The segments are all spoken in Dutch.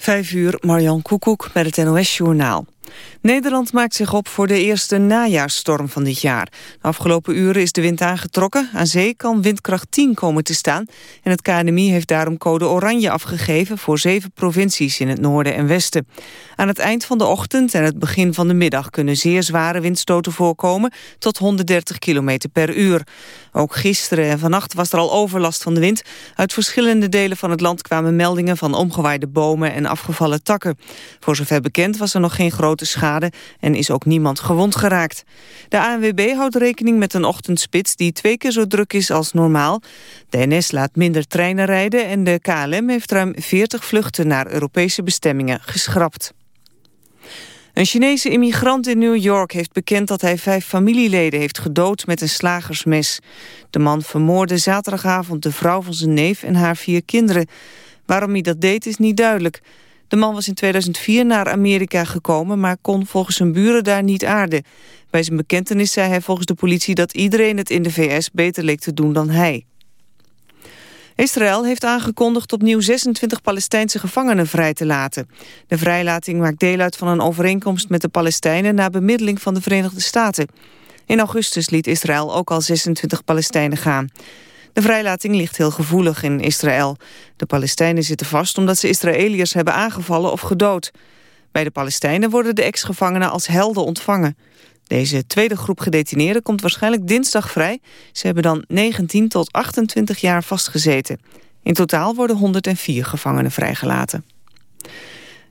Vijf uur, Marjan Koekoek met het NOS-journaal. Nederland maakt zich op voor de eerste najaarsstorm van dit jaar. De afgelopen uren is de wind aangetrokken. Aan zee kan windkracht 10 komen te staan. En het KNMI heeft daarom code oranje afgegeven... voor zeven provincies in het noorden en westen. Aan het eind van de ochtend en het begin van de middag... kunnen zeer zware windstoten voorkomen tot 130 km per uur. Ook gisteren en vannacht was er al overlast van de wind. Uit verschillende delen van het land kwamen meldingen... van omgewaaide bomen en afgevallen takken. Voor zover bekend was er nog geen grote schade en is ook niemand gewond geraakt. De ANWB houdt rekening met een ochtendspits die twee keer zo druk is als normaal. De NS laat minder treinen rijden en de KLM heeft ruim 40 vluchten naar Europese bestemmingen geschrapt. Een Chinese immigrant in New York heeft bekend dat hij vijf familieleden heeft gedood met een slagersmes. De man vermoorde zaterdagavond de vrouw van zijn neef en haar vier kinderen. Waarom hij dat deed is niet duidelijk. De man was in 2004 naar Amerika gekomen, maar kon volgens zijn buren daar niet aarden. Bij zijn bekentenis zei hij volgens de politie dat iedereen het in de VS beter leek te doen dan hij. Israël heeft aangekondigd opnieuw 26 Palestijnse gevangenen vrij te laten. De vrijlating maakt deel uit van een overeenkomst met de Palestijnen... na bemiddeling van de Verenigde Staten. In augustus liet Israël ook al 26 Palestijnen gaan. De vrijlating ligt heel gevoelig in Israël. De Palestijnen zitten vast omdat ze Israëliërs hebben aangevallen of gedood. Bij de Palestijnen worden de ex-gevangenen als helden ontvangen. Deze tweede groep gedetineerden komt waarschijnlijk dinsdag vrij. Ze hebben dan 19 tot 28 jaar vastgezeten. In totaal worden 104 gevangenen vrijgelaten.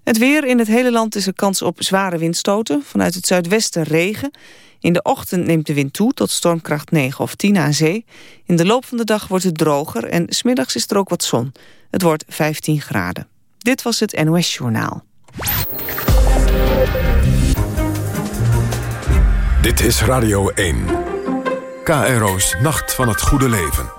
Het weer in het hele land is er kans op zware windstoten. Vanuit het zuidwesten regen. In de ochtend neemt de wind toe tot stormkracht 9 of 10 aan zee. In de loop van de dag wordt het droger en smiddags is er ook wat zon. Het wordt 15 graden. Dit was het NOS Journaal. Dit is Radio 1. KRO's Nacht van het Goede Leven.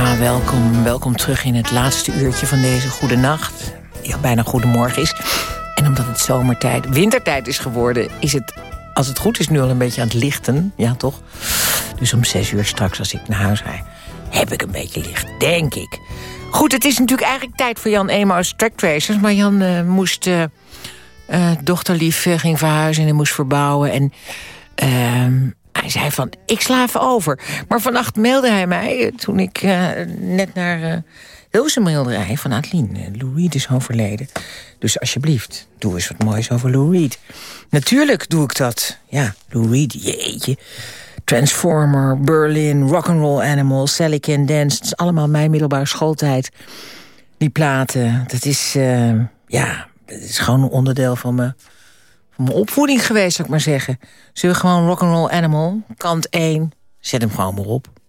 Welkom, welkom terug in het laatste uurtje van deze goede nacht. Ja, bijna goedemorgen is. En omdat het zomertijd, wintertijd is geworden... is het, als het goed is, nu al een beetje aan het lichten. Ja, toch? Dus om zes uur straks, als ik naar huis rijd... heb ik een beetje licht, denk ik. Goed, het is natuurlijk eigenlijk tijd voor Jan Emaus Track Tracers... maar Jan eh, moest... eh, dochterlief ging verhuizen en moest verbouwen. En ehm, hij zei van, ik sla even over. Maar vannacht mailde hij mij, eh, toen ik eh, net naar uh, Hilversum mailde van Adeline. eh, Lou Reed is overleden. Dus alsjeblieft, doe eens wat moois over Lou Reed. Natuurlijk doe ik dat. Ja, Lou Reed, jeetje. Transformer, Berlin, Rock'n'Roll Animal, Sally Can Dance. Het is allemaal mijn middelbare schooltijd. Die platen, dat is, eh, ja, dat is gewoon onderdeel van me mijn opvoeding geweest, zou ik maar zeggen. Zullen we gewoon Rock'n'Roll Animal, kant 1, zet hem gewoon maar op.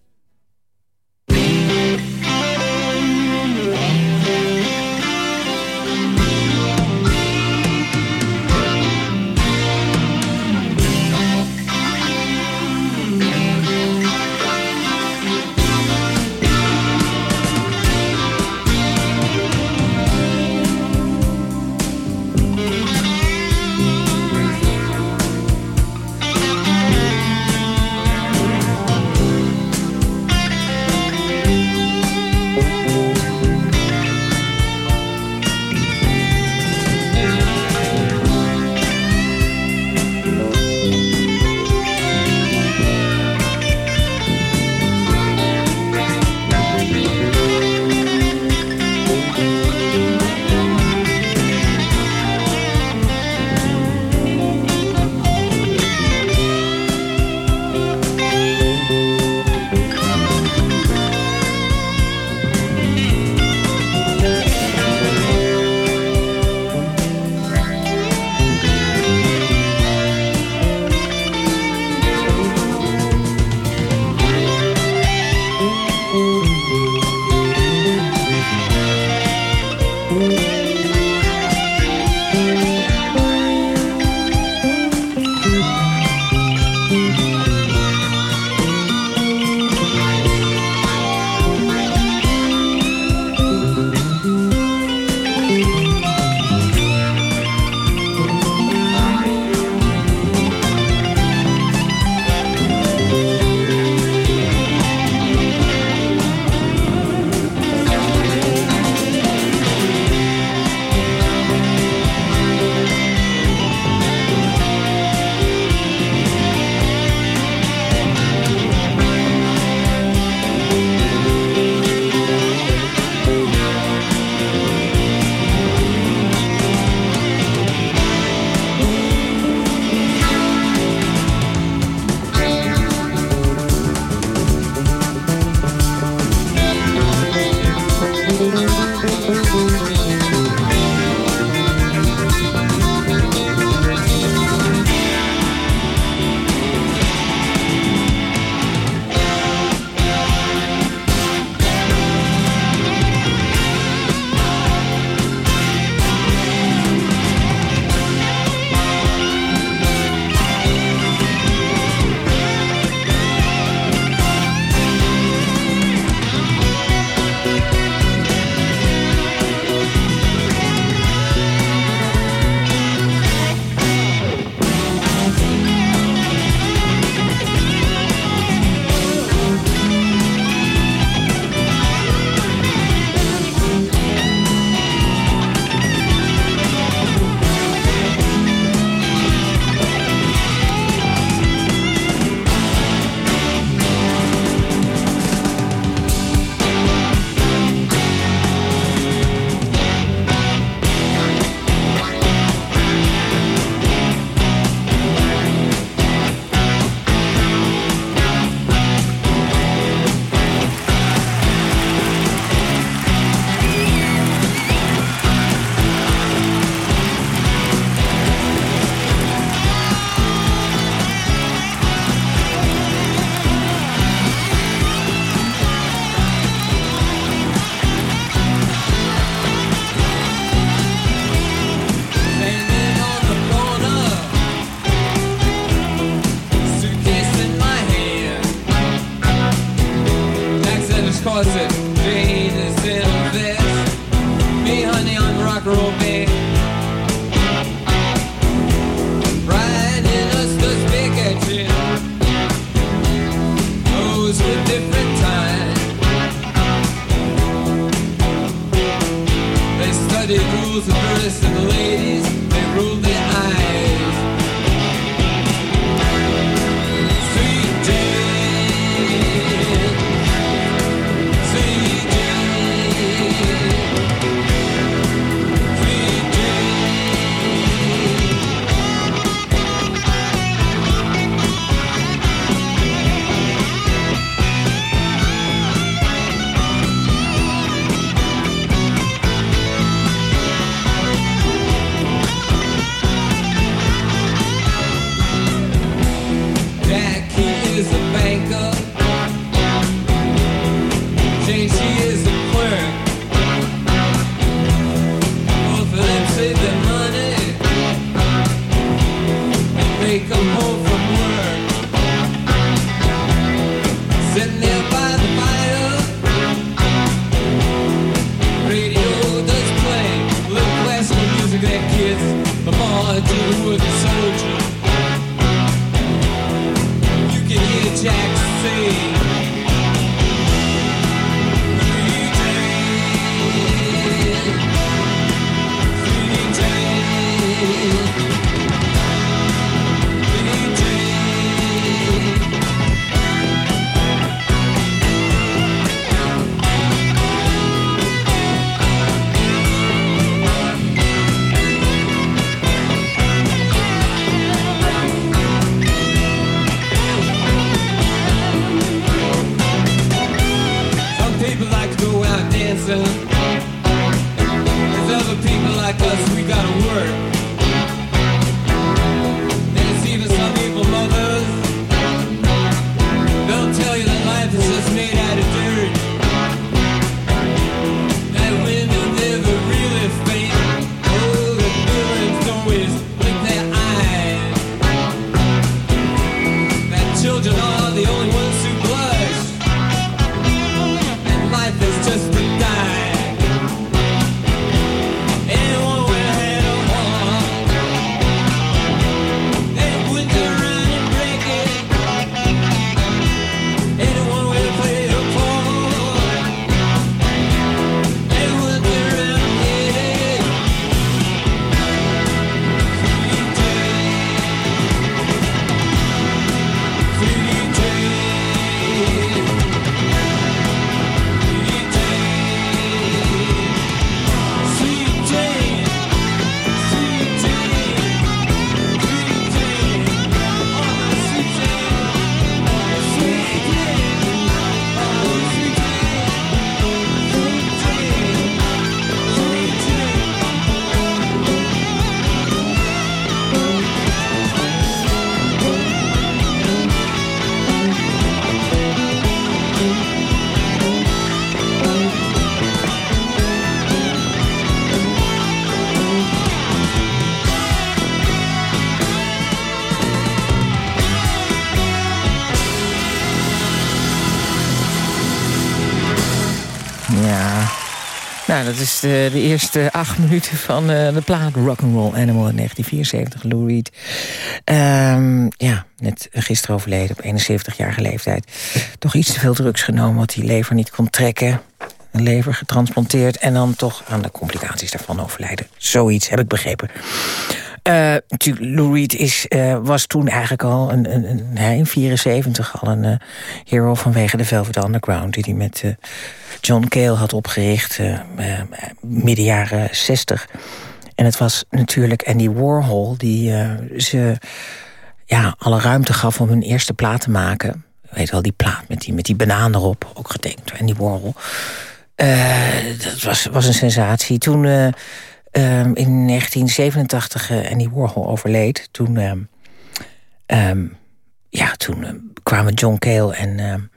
Dat is de, de eerste acht minuten van uh, de plaat Rock'n'Roll Animal in 1974, Lou Reed. Um, ja, net gisteren overleden op 71-jarige leeftijd. Toch iets te veel drugs genomen, wat die lever niet kon trekken. Een lever getransplanteerd en dan toch aan de complicaties daarvan overlijden. Zoiets, heb ik begrepen. Uh, Lou Reed is, uh, was toen eigenlijk al een, een, een, in 74 al een uh, hero vanwege de Velvet Underground... die hij met John Cale had opgericht midden jaren 60. En het was natuurlijk Andy Warhol die ze ja, alle ruimte gaf om hun eerste plaat te maken. Weet wel, die plaat met die, met die banaan erop, ook gedenkt door Andy Warhol. dat was, was een sensatie. Toen Um, in 1987 uh, Andy Warhol overleed. Toen, um, um, ja, toen kwamen John Cale en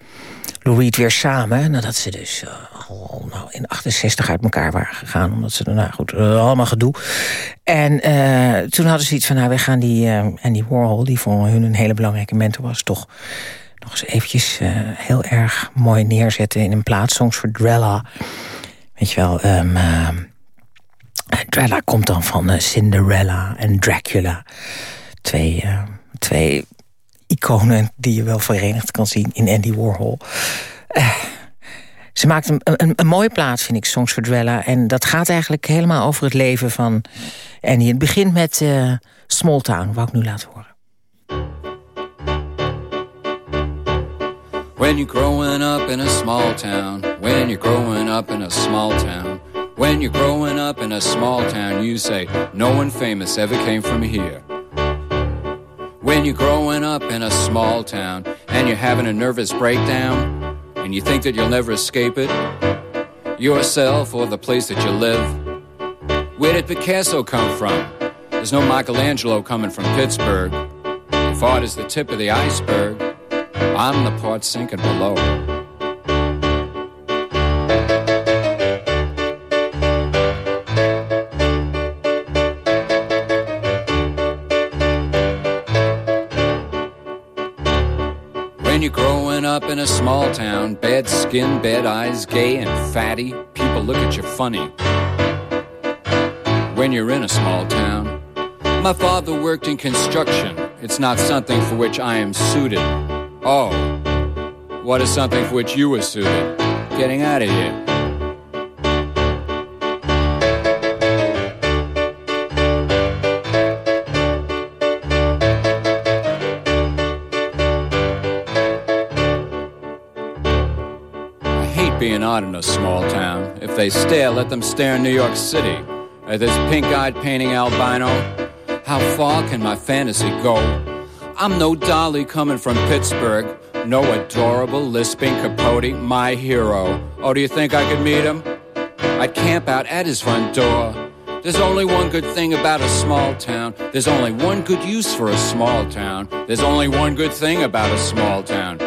Lou Reed weer samen. Nadat ze dus uh, al nou, in 68 uit elkaar waren gegaan. Omdat ze, nou goed, uh, allemaal gedoe. En uh, toen hadden ze iets van, nou, we gaan die Andy Warhol... die voor hun een hele belangrijke mentor was, toch nog eens eventjes heel erg mooi neerzetten... in een plaats, Songs for Drella. Weet je wel, Drella komt dan van uh, Cinderella en Dracula. Twee, uh, twee iconen die je wel verenigd kan zien in Andy Warhol. Ze maakt een, een, een, mooie plaats, vind ik, Songs for Drella. En dat gaat eigenlijk helemaal over het leven van Andy. Het begint met Small Town, wou ik nu laten horen. When you're growing up in a small town When you're growing up in a small town When you're growing up in a small town, you say, No one famous ever came from here. When you're growing up in a small town and you're having a nervous breakdown and you think that you'll never escape it, yourself or the place that you live. Where did Picasso come from? There's no Michelangelo coming from Pittsburgh. If art is the tip of the iceberg, I'm the part sinking below. Up in a small town, bad skin, bad eyes, gay and fatty, people look at you funny. When you're in a small town, my father worked in construction. It's not something for which I am suited. Oh, what is something for which you were suited? Getting out of here. Not in a small town. If they stare, let them stare in New York City. At this pink-eyed painting albino, how far can my fantasy go? I'm no dolly coming from Pittsburgh. No adorable lisping Capote, my hero. Oh, do you think I could meet him? I'd camp out at his front door. There's only one good thing about a small town. There's only one good use for a small town. There's only one good thing about a small town.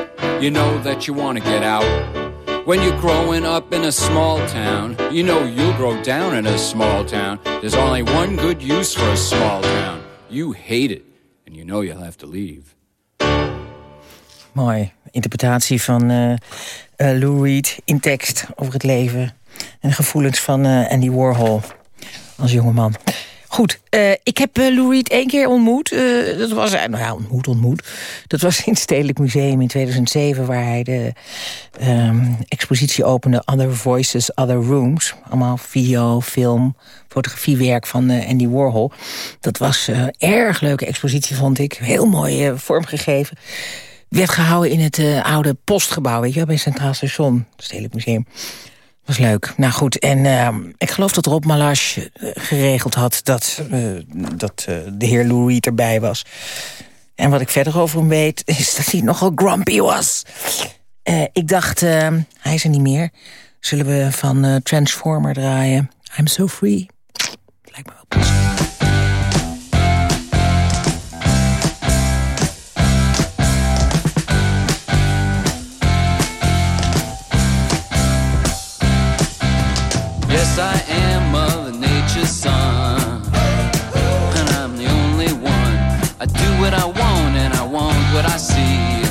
You know that you want to get out. When you're growing up in a small town, you know you'll grow down in a small town. There's only one good use for a small town. You hate it, and you know you'll have to leave. Mooi. Interpretatie van uh, uh, Lou Reed in tekst over het leven en gevoelens van uh, Andy Warhol als jongeman. Goed, uh, ik heb uh, Lou Reed één keer ontmoet. Uh, dat was, nou ja, ontmoet, ontmoet. Dat was in het Stedelijk Museum in 2007... waar hij de um, expositie opende Other Voices, Other Rooms. Allemaal video, film, fotografiewerk van Andy Warhol. Dat was een erg leuke expositie, vond ik. Heel mooi vormgegeven. Werd gehouden in het oude postgebouw, weet je bij Centraal Station, Stedelijk Museum was leuk. Nou goed, en uh, ik geloof dat Rob Malache eh, geregeld had... dat, uh, dat uh, de heer Louis erbij was. En wat ik verder over hem weet, is dat hij nogal grumpy was. ik dacht, hij is er niet meer. Zullen we van Transformer draaien? I'm so free. Lijkt me wel. What I see.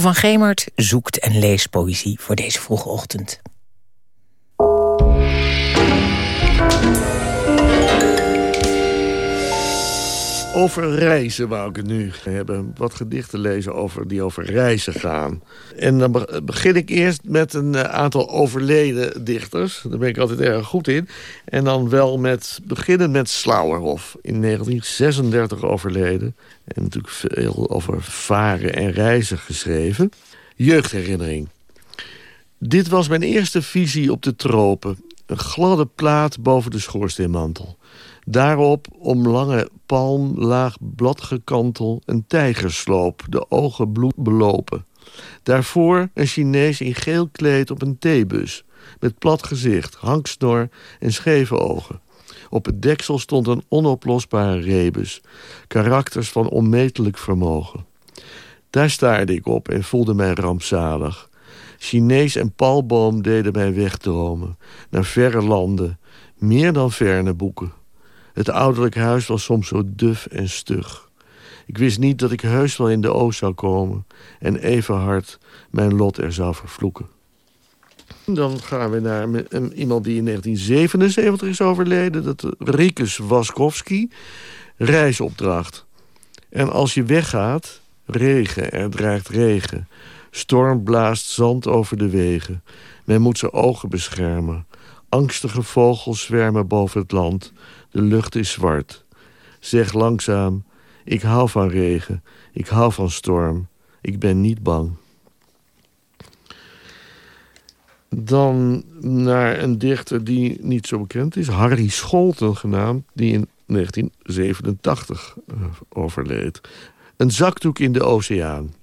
Van Gemert zoekt en leest poëzie voor deze vroege ochtend. Over reizen wou ik het nu hebben. Wat gedichten lezen over, die over reizen gaan. En dan be- begin ik eerst met een eh, aantal overleden dichters. Daar ben ik altijd erg goed in. En dan wel met, beginnen met Slauerhoff. In 1936 overleden. En natuurlijk veel over varen en reizen geschreven. Jeugdherinnering. Dit was mijn eerste visie op de tropen. Een gladde plaat boven de schoorsteenmantel. Daarop om lange palm, laag bladgekantel, een tijgersloop, de ogen bloed belopen. Daarvoor een Chinees in geel kleed op een theebus, met plat gezicht, hangsnor en scheve ogen. Op het deksel stond een onoplosbare rebus, karakters van onmetelijk vermogen. Daar staarde ik op en voelde mij rampzalig. Chinees en palboom deden mij wegdromen, naar verre landen, meer dan verne boeken. Het ouderlijk huis was soms zo duf en stug. Ik wist niet dat ik heus wel in de oost zou komen... en even hard mijn lot er zou vervloeken. Dan gaan we naar iemand die in 1977 is overleden. Dat Rikus Waskowski. Reisopdracht. En als je weggaat, regen, er dreigt regen. Storm blaast zand over de wegen. Men moet zijn ogen beschermen. Angstige vogels zwermen boven het land. De lucht is zwart. Zeg langzaam, ik hou van regen. Ik hou van storm. Ik ben niet bang. Dan naar een dichter die niet zo bekend is. Harry Scholten genaamd, die in 1987 eh, overleed. Een zakdoek in de oceaan.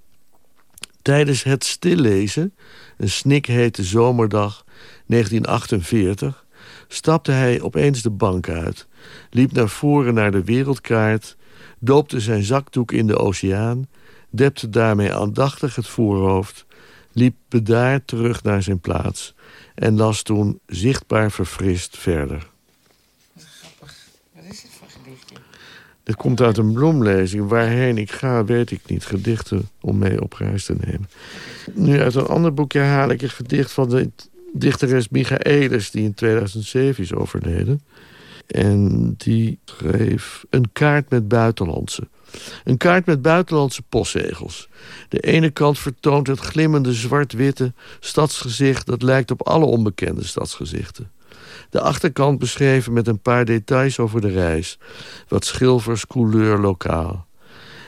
Tijdens het stillezen, een snikhete zomerdag 1948... stapte hij opeens de bank uit, liep naar voren naar de wereldkaart... doopte zijn zakdoek in de oceaan, depte daarmee aandachtig het voorhoofd... liep bedaard terug naar zijn plaats... en las toen zichtbaar verfrist verder. Wat is dit voor gedichtje? Dit komt uit een bloemlezing. Waarheen ik ga, weet ik niet. Gedichten om mee op reis te nemen. Nu uit een ander boekje haal ik een gedicht van de dichteres Michaelis... die in 2007 is overleden. En die schreef een kaart met buitenlandse. Een kaart met buitenlandse postzegels. De ene kant vertoont het glimmende zwart-witte stadsgezicht... dat lijkt op alle onbekende stadsgezichten. De achterkant beschreven met een paar details over de reis. Wat schilvers, couleur lokaal.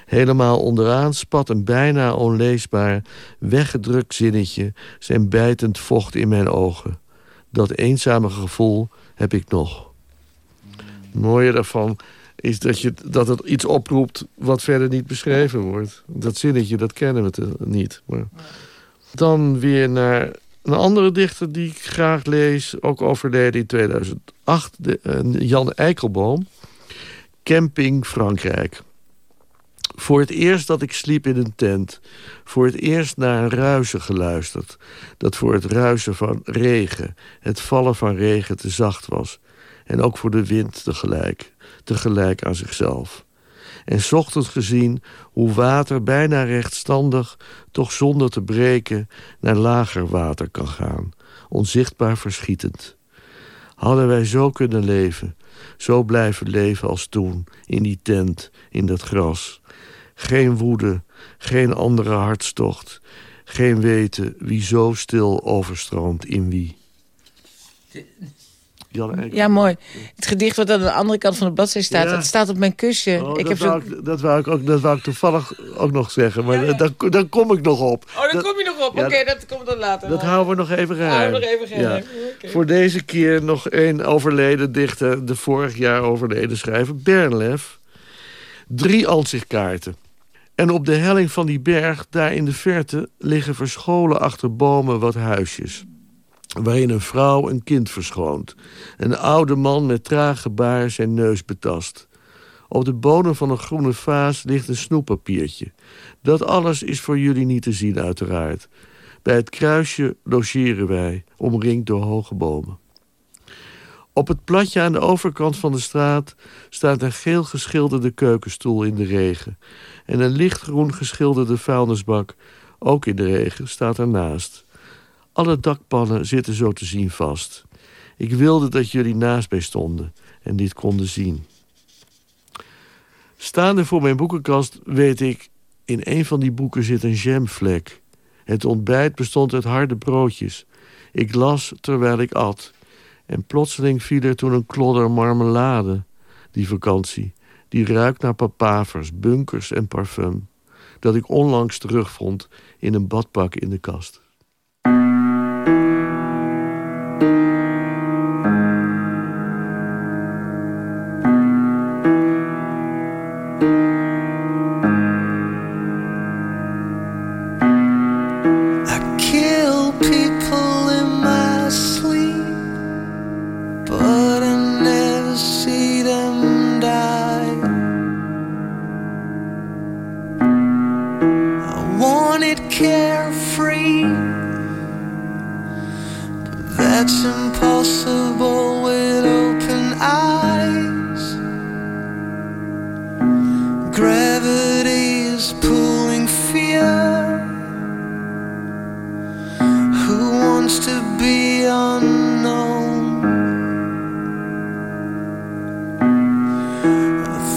Helemaal onderaan spat een bijna onleesbaar, weggedrukt zinnetje... zijn bijtend vocht in mijn ogen. Dat eenzame gevoel heb ik nog. Het mooie daarvan is dat, je, dat het iets oproept wat verder niet beschreven wordt. Dat zinnetje, dat kennen we te, niet. Maar dan weer naar een andere dichter die ik graag lees, ook overleden in 2008, de, uh, Jan Eikelboom. Camping Frankrijk. Voor het eerst dat ik sliep in een tent. Voor het eerst naar een ruisen geluisterd. Dat voor het ruisen van regen, het vallen van regen te zacht was. En ook voor de wind tegelijk, tegelijk aan zichzelf. En ochtends gezien hoe water bijna rechtstandig, toch zonder te breken, naar lager water kan gaan, onzichtbaar verschietend. Hadden wij zo kunnen leven, zo blijven leven als toen, in die tent, in dat gras. Geen woede, geen andere hartstocht, geen weten wie zo stil overstroomt in wie. Ja, mooi. Het gedicht wat aan de andere kant van de bladzijde staat, dat staat op mijn kussen. Oh, ik dat, heb wou ik, dat, wou ik ook, dat wou ik toevallig ook nog zeggen, maar ja, Daar, daar kom ik nog op. Oh, daar kom je nog op. Oké, dat komt dan later. Dat houden we nog even geheim. Nog even geheim. Voor deze keer nog één overleden dichter, de vorig jaar overleden schrijver, Bernlef. Drie ansichtkaarten. En op de helling van die berg, daar in de verte, liggen verscholen achter bomen wat huisjes waarin een vrouw een kind verschoont. Een oude man met traag gebaar zijn neus betast. Op de bodem van een groene vaas ligt een snoeppapiertje. Dat alles is voor jullie niet te zien, uiteraard. Bij het kruisje logeren wij, omringd door hoge bomen. Op het platje aan de overkant van de straat staat een geel geschilderde keukenstoel in de regen. En een lichtgroen geschilderde vuilnisbak, ook in de regen, staat ernaast. Alle dakpannen zitten zo te zien vast. Ik wilde dat jullie naast mij stonden en dit konden zien. Staande voor mijn boekenkast weet ik... in een van die boeken zit een jamvlek. Het ontbijt bestond uit harde broodjes. Ik las terwijl ik at. En plotseling viel er toen een klodder marmelade. Die vakantie. Die ruikt naar papavers, bunkers en parfum. Dat ik onlangs terugvond in een badpak in de kast.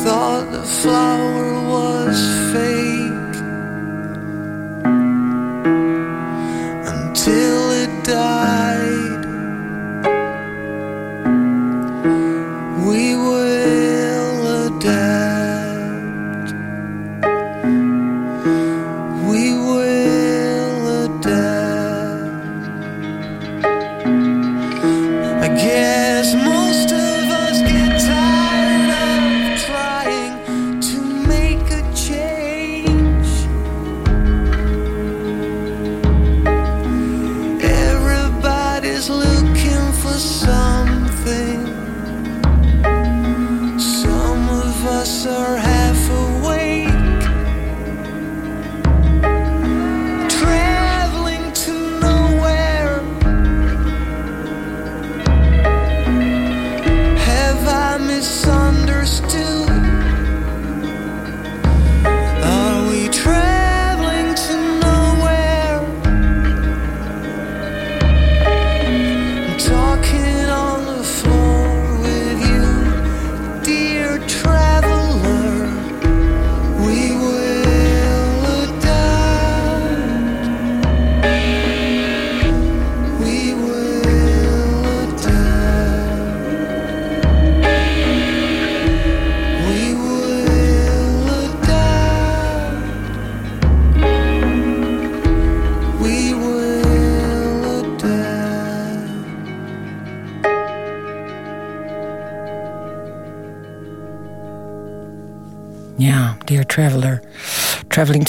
thought the flower was fading.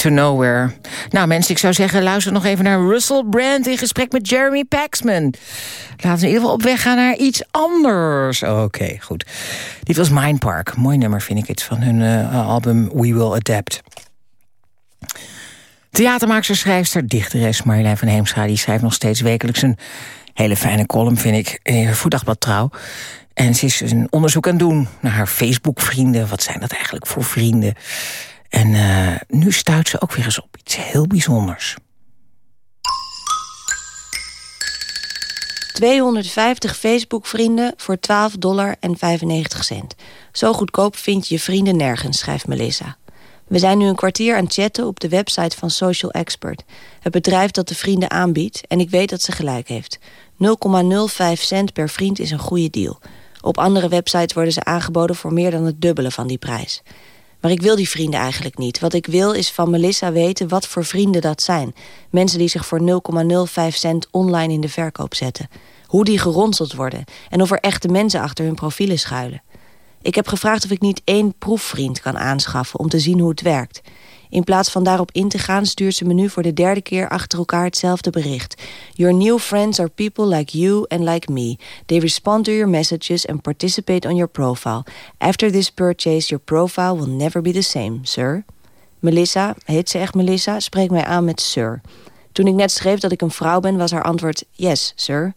Traveling to Nowhere. Nou mensen, ik zou zeggen, luister nog even naar Russell Brand... in gesprek met Jeremy Paxman. Laten we in ieder geval op weg gaan naar iets anders. Oké, goed. Dit was Mind Park. Mooi nummer vind ik het, van hun uh, album We Will Adapt. Theatermaakster, schrijfster, dichteres Marjolein van Heemstra... die schrijft nog steeds wekelijks een hele fijne column, vind ik... in haar voetdagblad Trouw. En ze is een onderzoek aan het doen naar haar Facebook-vrienden. Wat zijn dat eigenlijk voor vrienden? En uh, nu stuit ze ook weer eens op iets heel bijzonders. 250 Facebook-vrienden voor 12 dollar en 95 cent. Zo goedkoop vind je je vrienden nergens, schrijft Melissa. We zijn nu een kwartier aan het chatten op de website van Social Expert. Het bedrijf dat de vrienden aanbiedt. En ik weet dat ze gelijk heeft. 0,05 cent per vriend is een goede deal. Op andere websites worden ze aangeboden voor meer dan het dubbele van die prijs. Maar ik wil die vrienden eigenlijk niet. Wat ik wil is van Melissa weten wat voor vrienden dat zijn. Mensen die zich voor 0,05 cent online in de verkoop zetten. Hoe die geronseld worden. En of er echte mensen achter hun profielen schuilen. Ik heb gevraagd of ik niet één proefvriend kan aanschaffen... om te zien hoe het werkt. In plaats van daarop in te gaan stuurt ze me nu voor de derde keer achter elkaar hetzelfde bericht. Your new friends are people like you and like me. They respond to your messages and participate on your profile. After this purchase, your profile will never be the same, sir. Melissa, heet ze echt Melissa, spreekt mij aan met sir. Toen ik net schreef dat ik een vrouw ben, was haar antwoord yes, sir.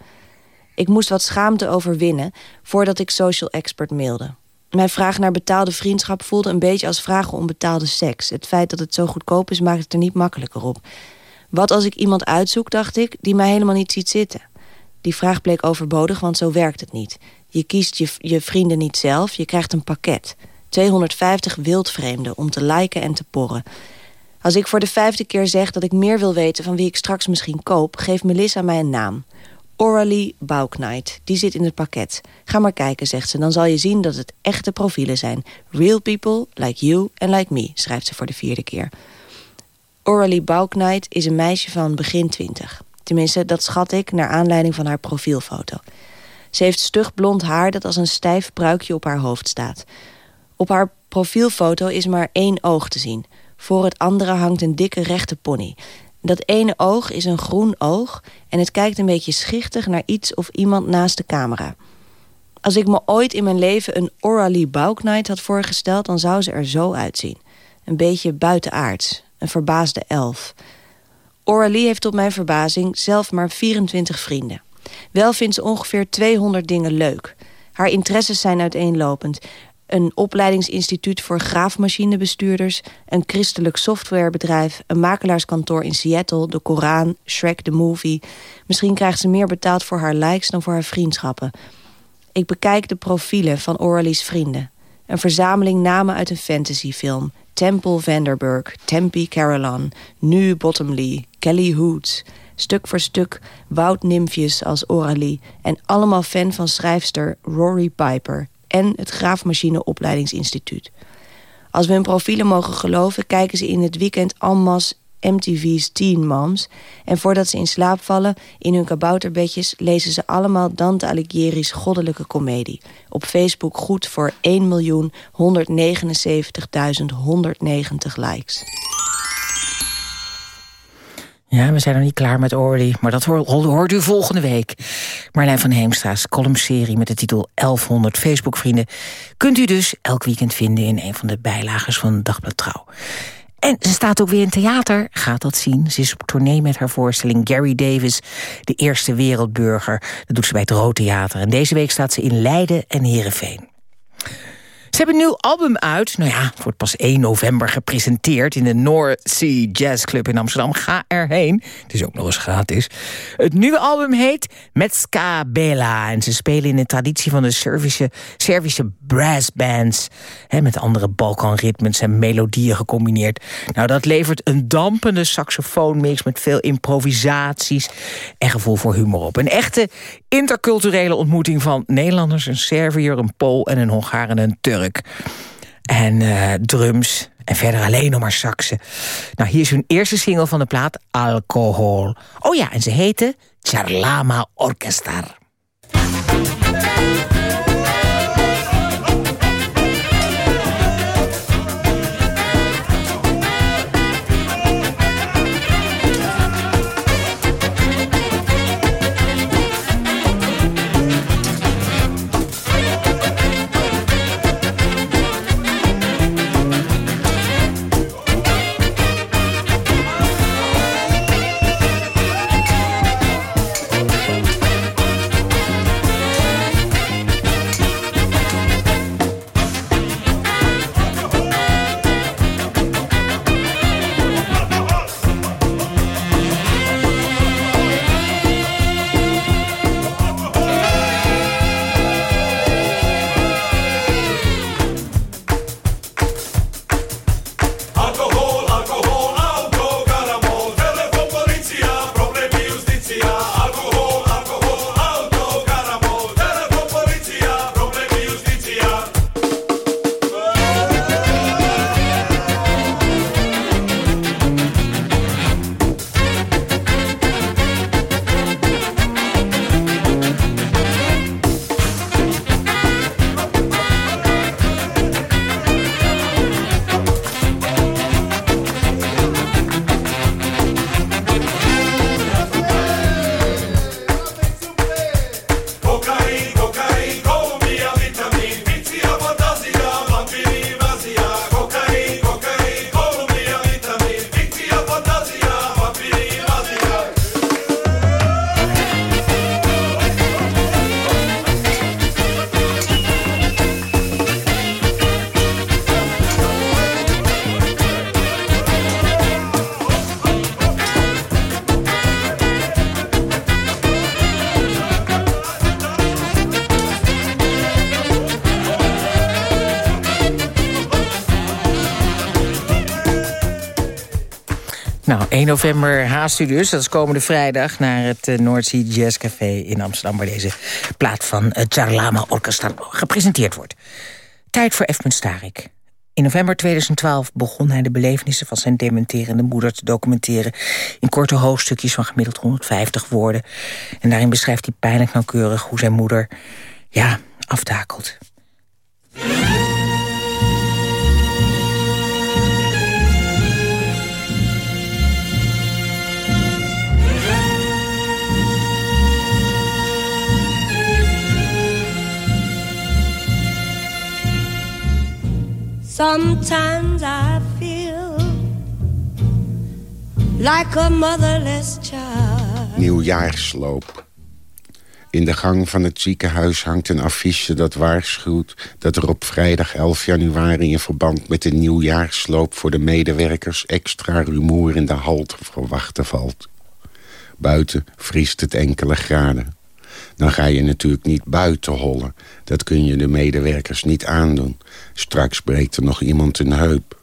Ik moest wat schaamte overwinnen voordat ik social expert mailde. Mijn vraag naar betaalde vriendschap voelde een beetje als vragen om betaalde seks. Het feit dat het zo goedkoop is maakt het er niet makkelijker op. Wat als ik iemand uitzoek, dacht ik, die mij helemaal niet ziet zitten? Die vraag bleek overbodig, want zo werkt het niet. Je kiest je, je vrienden niet zelf, je krijgt een pakket. 250 wildvreemden om te liken en te porren. Als ik voor de vijfde keer zeg dat ik meer wil weten van wie ik straks misschien koop... geeft Melissa mij een naam. Oralie Bauknight. Die zit in het pakket. Ga maar kijken, zegt ze. Dan zal je zien dat het echte profielen zijn. Real people like you and like me, schrijft ze voor de vierde keer. Oralie Bauknight is een meisje van begin twintig. Tenminste, dat schat ik naar aanleiding van haar profielfoto. Ze heeft stug blond haar dat als een stijf pruikje op haar hoofd staat. Op haar profielfoto is maar één oog te zien. Voor het andere hangt een dikke rechte pony. Dat ene oog is een groen oog en het kijkt een beetje schichtig naar iets of iemand naast de camera. Als ik me ooit in mijn leven een Oralie Bauknight had voorgesteld... dan zou ze er zo uitzien. Een beetje buitenaards, een verbaasde elf. Oralie heeft tot mijn verbazing zelf maar 24 vrienden. Wel vindt ze ongeveer 200 dingen leuk. Haar interesses zijn uiteenlopend een opleidingsinstituut voor graafmachinebestuurders... een christelijk softwarebedrijf, een makelaarskantoor in Seattle... de Koran, Shrek the Movie. Misschien krijgt ze meer betaald voor haar likes dan voor haar vriendschappen. Ik bekijk de profielen van Oralie's vrienden. Een verzameling namen uit een fantasyfilm. Temple Vanderburg, Tempe Carolan, Nu Bottomley, Kelly Hoods... Stuk voor stuk woudnimfjes als Oralie... en allemaal fan van schrijfster Rory Piper en het Graafmachineopleidingsinstituut. Als we hun profielen mogen geloven... kijken ze in het weekend almas MTV's Teen Moms... en voordat ze in slaap vallen in hun kabouterbedjes... lezen ze allemaal Dante Alighieri's goddelijke komedie. Op Facebook goed voor 1.179.190 likes. Ja, we zijn nog niet klaar met Orly, maar dat hoort u volgende week. Marlijn van Heemstra's columnserie met de titel 1100 Facebook-vrienden... kunt u dus elk weekend vinden in een van de bijlagers van Dagblad Trouw. En ze staat ook weer in theater, gaat dat zien. Ze is op tournee met haar voorstelling Gary Davis, de eerste wereldburger. Dat doet ze bij het Rood Theater. En deze week staat ze in Leiden en Heerenveen. Ze hebben een nieuw album uit. Nou ja, het wordt pas 1 november gepresenteerd... in de North Sea Jazz Club in Amsterdam. Ga erheen. Het is ook nog eens gratis. Het nieuwe album heet Metska Bela. En ze spelen in de traditie van de Servische, Servische brassbands. Hè, met andere Balkanritmes en melodieën gecombineerd. Nou, dat levert een dampende saxofoonmix... met veel improvisaties en gevoel voor humor op. Een echte interculturele ontmoeting van Nederlanders... een Serviër, een Pool en een Hongaar en een Turk. En uh, drums. En verder alleen nog maar saxen. Nou, hier is hun eerste single van de plaat, Alcohol. Oh ja, en ze heette Charlama Orchestar. 1 november dus. Dat is komende vrijdag naar het uh, Noordzee Jazz Café in Amsterdam... waar deze plaat van het Charlama Orchestra gepresenteerd wordt. Tijd voor F. Starik. In november 2012 begon hij de belevenissen van zijn dementerende moeder te documenteren... in korte hoofdstukjes van gemiddeld 150 woorden. En daarin beschrijft hij pijnlijk nauwkeurig hoe zijn moeder, ja, aftakelt. Sometimes I feel like a motherless child. Nieuwjaarsloop. In de gang van het ziekenhuis hangt een affiche dat waarschuwt... dat er op vrijdag 11 januari in verband met de nieuwjaarsloop... voor de medewerkers extra rumoer in de hal te verwachten valt. Buiten vriest het enkele graden. Dan ga je natuurlijk niet buiten hollen. Dat kun je de medewerkers niet aandoen. Straks breekt er nog iemand een heup.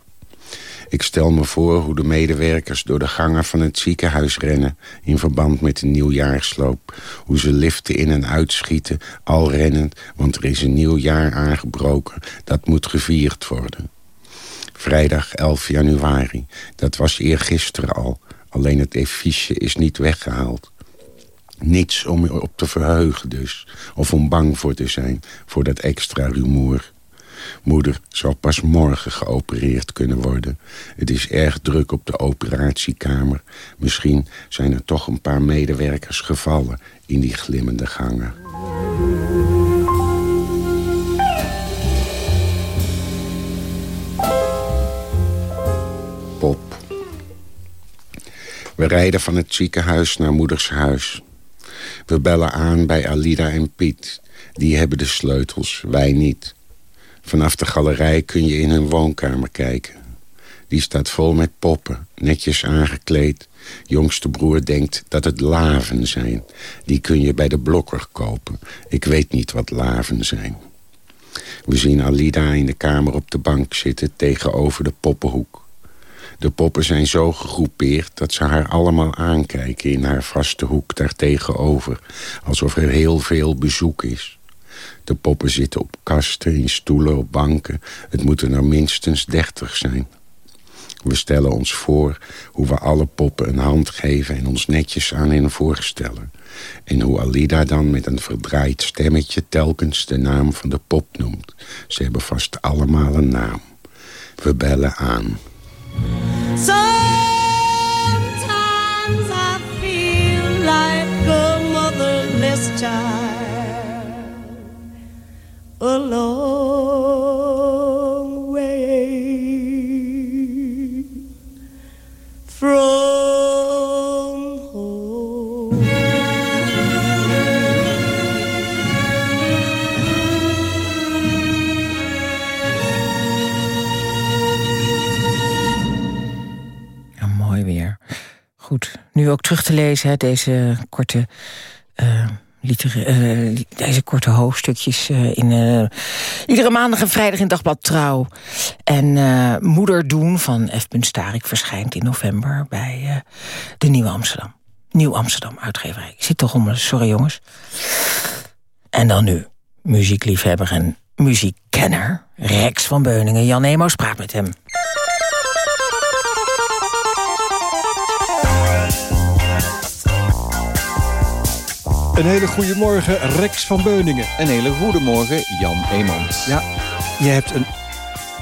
Ik stel me voor hoe de medewerkers door de gangen van het ziekenhuis rennen... in verband met de nieuwjaarsloop. Hoe ze liften in en uitschieten, al rennend... want er is een nieuw jaar aangebroken. Dat moet gevierd worden. Vrijdag 11 januari. Dat was eergisteren al. Alleen het effiche is niet weggehaald. Niets om je op te verheugen dus. Of om bang voor te zijn, voor dat extra rumoer. Moeder zal pas morgen geopereerd kunnen worden. Het is erg druk op de operatiekamer. Misschien zijn er toch een paar medewerkers gevallen in die glimmende gangen. Pop. We rijden van het ziekenhuis naar moeders huis. We bellen aan bij Alida en Piet. Die hebben de sleutels, wij niet. Vanaf de galerij kun je in hun woonkamer kijken. Die staat vol met poppen, netjes aangekleed. Jongste broer denkt dat het laven zijn. Die kun je bij de blokker kopen. Ik weet niet wat laven zijn. We zien Alida in de kamer op de bank zitten tegenover de poppenhoek. De poppen zijn zo gegroepeerd dat ze haar allemaal aankijken... in haar vaste hoek daartegenover, alsof er heel veel bezoek is. De poppen zitten op kasten, in stoelen, op banken. Het moeten er minstens dertig zijn. We stellen ons voor hoe we alle poppen een hand geven... en ons netjes aan hen voorstellen. En hoe Alida dan met een verdraaid stemmetje... telkens de naam van de pop noemt. Ze hebben vast allemaal een naam. We bellen aan. Sometimes I feel like a motherless child, a long way from. Goed. Nu ook terug te lezen, deze korte... Uh, deze korte hoofdstukjes uh, in iedere maandag en vrijdag in Dagblad Trouw. En Moeder Doen van F. Starik verschijnt in november bij de Nieuwe Amsterdam. Nieuw Amsterdam, uitgeverij. Ik zit toch om, sorry jongens. En dan nu, muziekliefhebber en muziekkenner Rex van Beuningen. Jan Emo spraak met hem. Een hele goede morgen, Rex van Beuningen. Een hele goede morgen, Jan Eemans. Ja, je hebt een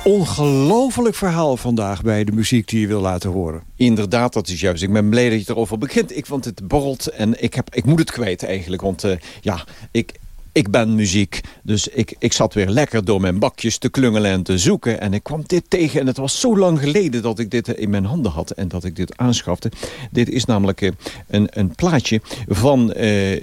ongelooflijk verhaal vandaag bij de muziek die je wil laten horen. Inderdaad, dat is juist. Ik ben blij dat je erover begint. Ik vond het borrelt en ik, heb, ik moet het kwijt eigenlijk. Want uh, ja, ik, ik ben muziek. Dus ik, ik zat weer lekker door mijn bakjes te klungelen en te zoeken. En ik kwam dit tegen. En het was zo lang geleden dat ik dit in mijn handen had. En dat ik dit aanschafte. Dit is namelijk eh, een, een plaatje van uh,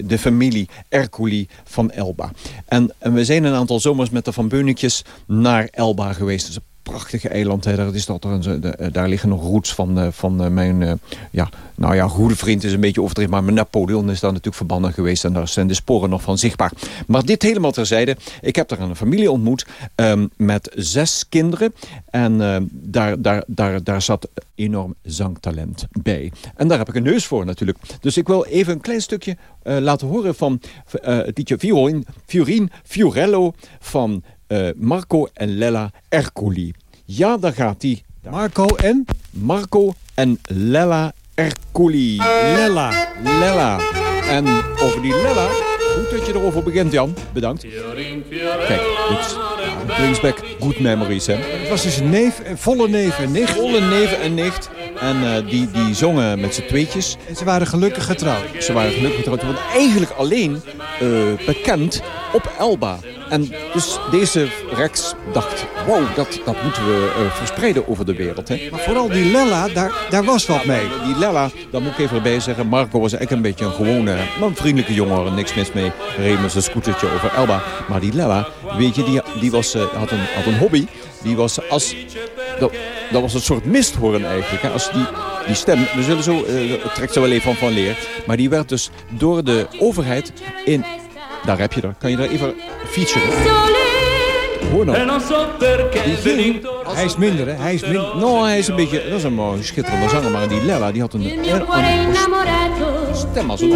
de familie Ercoli van Elba. En, we zijn een aantal zomers met de Van Beuningjes naar Elba geweest. Dus prachtige eiland. Daar, is dat er, daar liggen nog roots van, van mijn ja, nou ja, goede vriend is een beetje overdreven. Maar Napoleon is daar natuurlijk verbannen geweest. En daar zijn de sporen nog van zichtbaar. Maar dit helemaal terzijde. Ik heb daar een familie ontmoet um, met zes kinderen. En uh, daar, daar, daar, daar zat enorm zangtalent bij. En daar heb ik een neus voor natuurlijk. Dus ik wil even een klein stukje laten horen van uh, het Fiorin Fiorello van Marco en Lella Ercoli. Ja, daar gaat hij. Marco en? Marco en Lella Ercoli. Lella. Lella. En over die Lella, goed dat je erover begint Jan, bedankt. Kijk, dit brings back good memories hè. Het was dus neef, volle neef en nicht. Volle neef en nicht. En uh, die, die zongen met z'n tweetjes. En ze waren gelukkig getrouwd. Ze waren gelukkig getrouwd. Want eigenlijk alleen uh, bekend op Elba. En dus deze Rex dacht, wow, dat, dat moeten we uh, verspreiden over de wereld. Hè. Maar vooral die Lella, daar, daar was wat mee. Die Lella, daar moet ik even bij zeggen. Marco was eigenlijk een beetje een gewone, maar een vriendelijke jongen. Niks mis mee. Reed met zijn scootertje over Elba. Maar die Lella, weet je, die, die was, had, een, had een hobby. Die was als... Dat, dat was een soort misthoorn eigenlijk. Hè. Als die, die stem, we zullen zo, uh, trekt ze wel even van, van leer. Maar die werd dus door de overheid in daar heb je er. Kan je daar even featuren? Hoor nou. Hij is minder, hè? Hij is minder. Nou, hij is een beetje... Dat is een mooi schitterende zanger. Maar die Lella, die had een... een, een stem als een...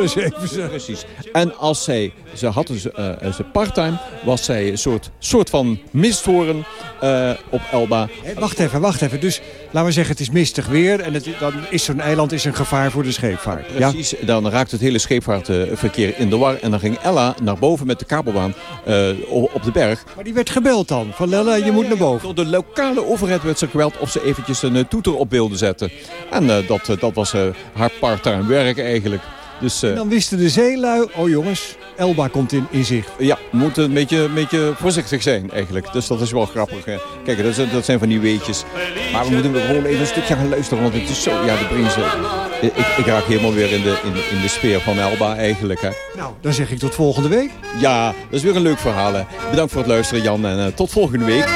Hoor eens even. Precies. En als zij... Ze had dus, uh, ze part-time. Was zij een soort, soort van misthoorn uh, op Elba. Wacht even, wacht even. Dus laten we zeggen het is mistig weer. En het, dan is zo'n eiland is een gevaar voor de scheepvaart. Precies. Ja? Dan raakt het hele scheepvaartverkeer in de war. En dan ging Ella naar boven met de kabelbaan uh, op de berg. Maar die werd gebeld dan. Van Lella, je moet naar boven. Door de lokale overheid werd ze gebeld of ze eventjes een toeter op wilde zetten. En dat, dat was haar part-time werk eigenlijk. Dus, en dan wisten de zeelui, oh jongens, Elba komt in, in zicht. Ja, we moeten een beetje, een beetje voorzichtig zijn eigenlijk. Dus dat is wel grappig. Hè. Kijk, dat, dat, zijn van die weetjes. Maar we moeten gewoon even een stukje gaan luisteren. Want het is zo, ja, de Prinsen. Ik, ik raak helemaal weer in de, in, in de sfeer van Elba eigenlijk. Hè. Nou, dan zeg ik tot volgende week. Ja, dat is weer een leuk verhaal. Hè. Bedankt voor het luisteren Jan en uh, tot volgende week.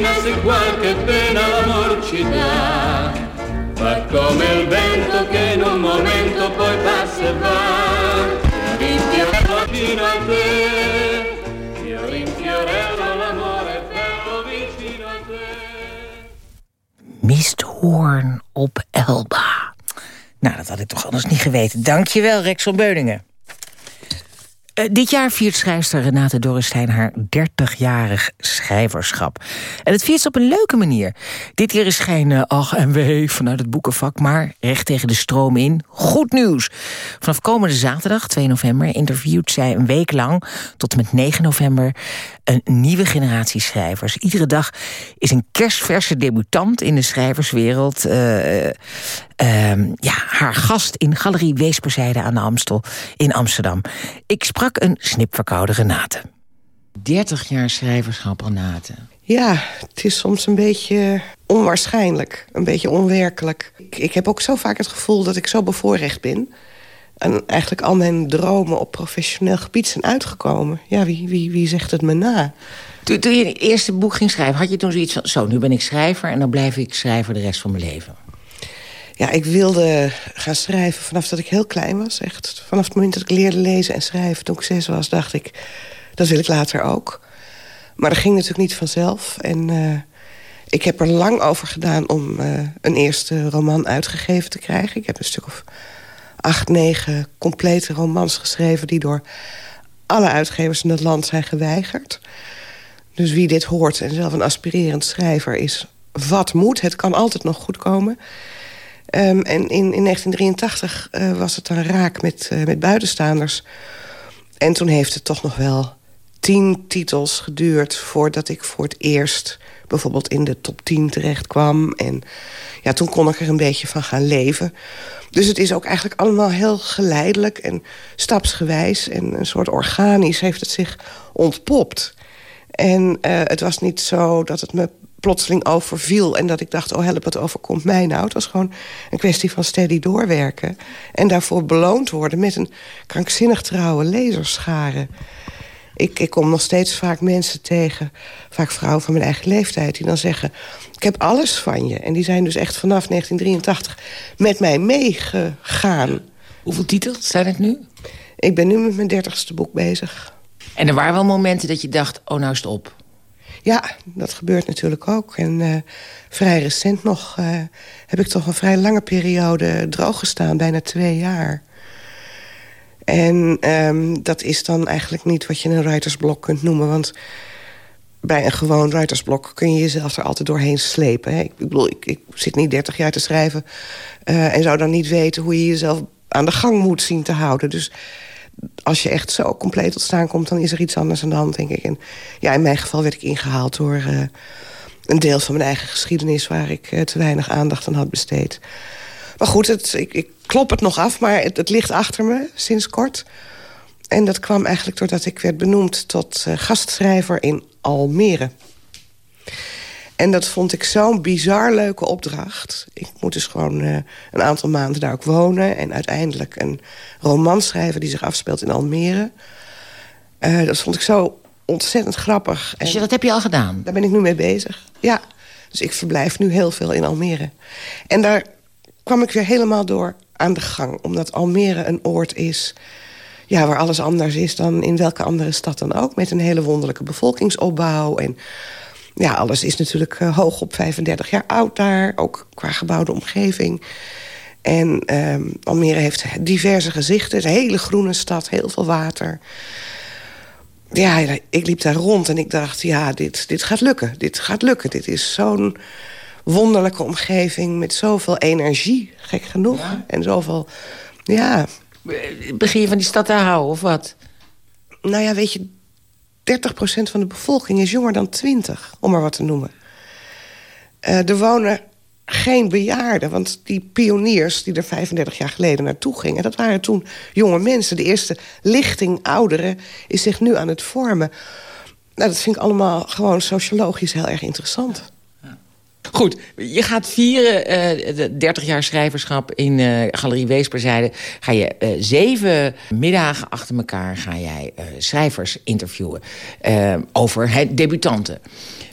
Verbena se qualche pena l'amor ci dà fa come il vento che in un momento poi passa e va rinfiorello vicino a te io rinfiorello l'amore bello vicino a te Misthoorn op Elba. Nou, dat had ik toch anders niet geweten. Dankjewel, Rex van Beuningen. Uh, dit jaar viert schrijfster Renate Dorrestein haar 30-jarig schrijverschap. En het viert ze op een leuke manier. Dit keer is geen uh, ach en wee vanuit het boekenvak... maar recht tegen de stroom in. Goed nieuws! Vanaf komende zaterdag, 2 november, interviewt zij een week lang... tot en met 9 november een nieuwe generatie schrijvers. Iedere dag is een kerstverse debutant in de schrijverswereld... Uh, uh, ja, haar gast in Galerie Weesperzijde aan de Amstel in Amsterdam. Ik sprak een snipverkoude Renate. 30 jaar schrijverschap, Renate. Ja, het is soms een beetje onwaarschijnlijk. Een beetje onwerkelijk. Ik, ik heb ook zo vaak het gevoel dat ik zo bevoorrecht ben... en eigenlijk al mijn dromen op professioneel gebied zijn uitgekomen. Ja, wie, wie, wie zegt het me na? Toen, toen je het eerste boek ging schrijven, had je toen zoiets van... zo, nu ben ik schrijver en dan blijf ik schrijver de rest van mijn leven? Ja, ik wilde gaan schrijven vanaf dat ik heel klein was. Echt. Vanaf het moment dat ik leerde lezen en schrijven, toen ik zes was, dacht ik... dat wil ik later ook. Maar dat ging natuurlijk niet vanzelf. En uh, ik heb er lang over gedaan om uh, een eerste roman uitgegeven te krijgen. Ik heb een stuk of acht, negen complete romans geschreven... die door alle uitgevers in het land zijn geweigerd. Dus wie dit hoort en zelf een aspirerend schrijver is... wat moet, het kan altijd nog goed komen... Um, en in, in 1983 uh, was het dan raak met, uh, met buitenstaanders. En toen heeft het toch nog wel tien titels geduurd... voordat ik voor het eerst bijvoorbeeld in de top 10 terecht kwam. En ja, toen kon ik er een beetje van gaan leven. Dus het is ook eigenlijk allemaal heel geleidelijk en stapsgewijs... en een soort organisch heeft het zich ontpopt. En uh, het was niet zo dat het me plotseling overviel... en dat ik dacht, oh help, wat overkomt mij nou? Het was gewoon een kwestie van steady doorwerken... en daarvoor beloond worden met een krankzinnig trouwe lezerschare. Ik, ik kom nog steeds vaak mensen tegen, vaak vrouwen van mijn eigen leeftijd... die dan zeggen, ik heb alles van je. En die zijn dus echt vanaf 1983 met mij meegegaan. Hoeveel titels zijn het nu? Ik ben nu met mijn dertigste boek bezig. En er waren wel momenten dat je dacht, oh nou stop. Ja, dat gebeurt natuurlijk ook. En uh, vrij recent nog uh, heb ik toch een vrij lange periode droog gestaan. Bijna twee jaar. En um, dat is dan eigenlijk niet wat je een writersblok kunt noemen. Want bij een gewoon writersblok kun je jezelf er altijd doorheen slepen. Hè? Ik bedoel, ik, ik, zit niet 30 jaar te schrijven... Uh, en zou dan niet weten hoe je jezelf aan de gang moet zien te houden. Dus als je echt zo compleet tot staan komt... dan is er iets anders aan de hand, denk ik. En ja, in mijn geval werd ik ingehaald door uh, een deel van mijn eigen geschiedenis... waar ik uh, te weinig aandacht aan had besteed. Maar goed, het, ik, ik klop het nog af, maar het, het, ligt achter me sinds kort. En dat kwam eigenlijk doordat ik werd benoemd tot uh, gastschrijver in Almere. En dat vond ik zo'n bizar leuke opdracht. Ik moet dus gewoon uh, een aantal maanden daar ook wonen... en uiteindelijk een roman schrijven die zich afspeelt in Almere. Uh, dat vond ik zo ontzettend grappig. Dus dat heb je al gedaan? Daar ben ik nu mee bezig, ja. Dus ik verblijf nu heel veel in Almere. En daar kwam ik weer helemaal door aan de gang. Omdat Almere een oord is ja, waar alles anders is dan in welke andere stad dan ook. Met een hele wonderlijke bevolkingsopbouw. En ja, alles is natuurlijk uh, hoog op 35 jaar oud daar. Ook qua gebouwde omgeving. En um, Almere heeft diverse gezichten. Het is een hele groene stad, heel veel water. Ja, ik liep daar rond en ik dacht, ja, dit, dit gaat lukken. Dit gaat lukken. Dit is zo'n wonderlijke omgeving met zoveel energie, gek genoeg. Ja? En zoveel, ja... Begin je van die stad te houden, of wat? Nou ja, weet je, 30% van de bevolking is jonger dan 20, om maar wat te noemen. Uh, er wonen geen bejaarden, want die pioniers die er 35 jaar geleden naartoe gingen... dat waren toen jonge mensen. De eerste lichting ouderen is zich nu aan het vormen. Nou, dat vind ik allemaal gewoon sociologisch heel erg interessant. Goed, je gaat vieren, uh, de 30 jaar schrijverschap in uh, Galerie Weesperzijde. Ga je uh, zeven middagen achter elkaar ga jij schrijvers interviewen over debutanten.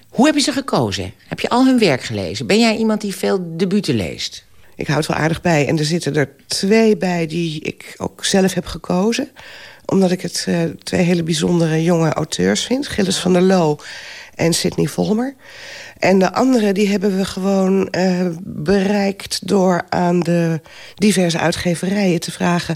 Hoe heb je ze gekozen? Heb je al hun werk gelezen? Ben jij iemand die veel debuten leest? Ik houd wel aardig bij. En er zitten er twee bij die ik ook zelf heb gekozen. Omdat ik het twee hele bijzondere jonge auteurs vind. Gilles van der Loo en Sidney Volmer. En de andere die hebben we gewoon uh, bereikt... door aan de diverse uitgeverijen te vragen...